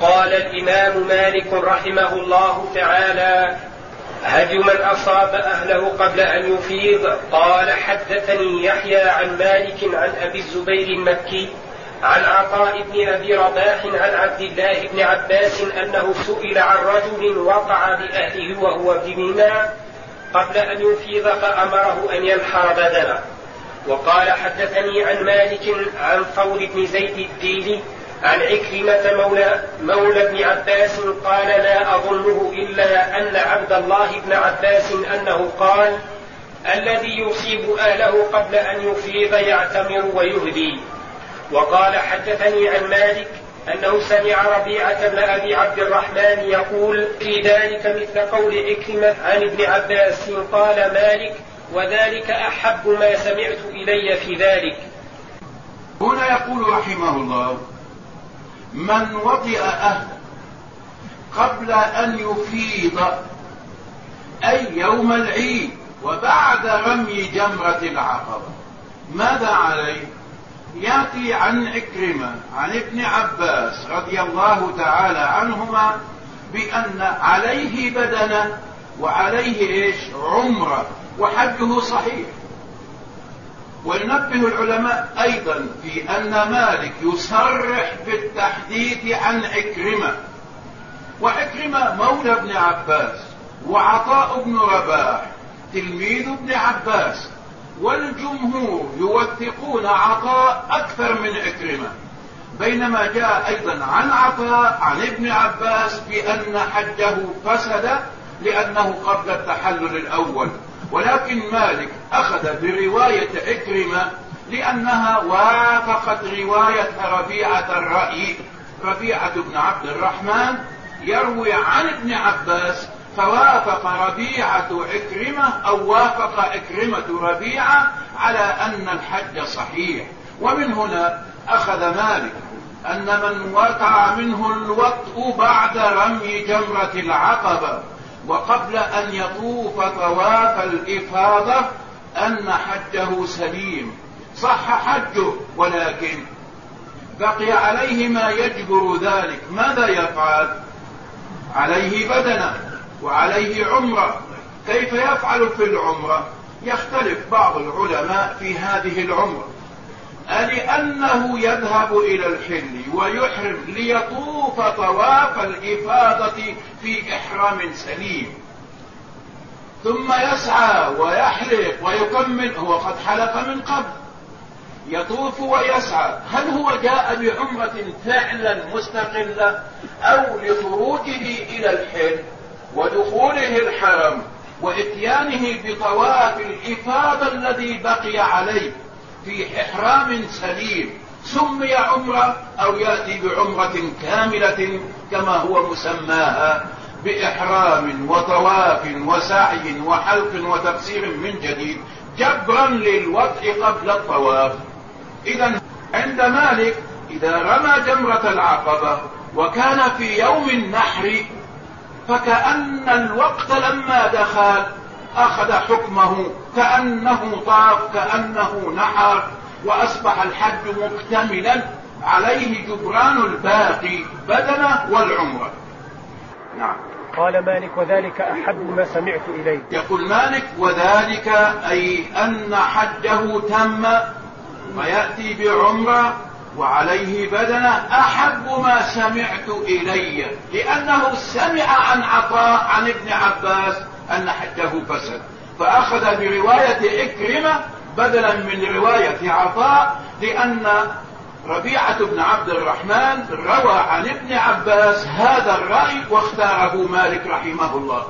قال الإمام مالك رحمه الله تعالى هدي من أصاب أهله قبل أن يفيض. قال حدثني يحيى عن مالك عن أبي الزبير المكي عن عطاء بن أبي رباح عن عبد الله بن عباس أنه سئل عن رجل وقع بأهله وهو بمنى قبل أن يفيض فأمره أن ينحر بدنه. وقال حدثني عن مالك عن ثور بن زيد الديلي عن عكرمة مولى مولى ابن عباس قال لا أظنه إلا أن عبد الله بن عباس أنه قال الذي يصيب أهله قبل أن يفيض يعتمر ويهدي. وقال حدثني عن مالك أنه سمع ربيعة بن أبي عبد الرحمن يقول في ذلك مثل قول عكرمة عن ابن عباس قال مالك وذلك أحب ما سمعت إلي في ذلك. هنا يقول رحمه الله من وطئ أهله قبل أن يفيض أي يوم العيد وبعد رمي جمرة العقبة. ماذا عليه؟ يأتي عن عكرمة عن ابن عباس رضي الله تعالى عنهما بأن عليه بدنة وعليه إيش؟ عمرة وحجه صحيح. وينبه العلماء أيضا في أن مالك يصرح بالتحديث عن عكرمة. وعكرمة مولى ابن عباس وعطاء بن رباح تلميذ ابن عباس والجمهور يوثقون عطاء أكثر من عكرمة. بينما جاء أيضا عن عطاء عن ابن عباس بأن حجه فسد لأنه قبل التحلل الأول. ولكن مالك أخذ برواية عكرمة لأنها وافقت رواية ربيعة الرأي ربيعة بن عبد الرحمن يروي عن ابن عباس فوافق ربيعة عكرمة أو وافق عكرمة ربيعة على أن الحج صحيح. ومن هنا أخذ مالك أن من وقع منه الوطء بعد رمي جمرة العقبة وقبل أن يطوف طواف الإفاضة أن حجه سليم. صح حجه ولكن بقي عليه ما يجبر ذلك. ماذا يفعل؟ عليه بدنه وعليه عمره. كيف يفعل في العمرة؟ يختلف بعض العلماء في هذه العمرة. لأنه يذهب إلى الحل ويحرم ليطوف طواف الإفاضة في إحرام سليم. ثم يسعى ويحلق ويكمل. هو قد حلق من قبل. يطوف ويسعى. هل هو جاء بعمرة فعلا مستقلة أو لخروجه إلى الحل ودخوله الحرم وإتيانه بطواف الإفاضة الذي بقي عليه في إحرام سليم؟ سمي عمرة أو يأتي بعمرة كاملة كما هو مسماها بإحرام وطواف وسعي وحلق وتقصير من جديد جبرا للوضع قبل الطواف. إذا عند مالك إذا رمى جمرة العقبة وكان في يوم النحر فكأن الوقت لما دخل أخذ حكمه كأنه طاف كأنه نحر وأصبح الحج مكتملا عليه جبران الباقي بدنه والعمرة. نعم. قال مالك وذلك أحب ما سمعت إليه. يقول مالك وذلك أي أن حجه تم وياتي بعمرة وعليه بدنة أحب ما سمعت إلي لأنه سمع عن عطاء عن ابن عباس أن حجه فسد. فأخذ برواية إكرمة بدلا من رواية عطاء لأن ربيعة بن عبد الرحمن روى عن ابن عباس هذا الرأي واختاره مالك رحمه الله.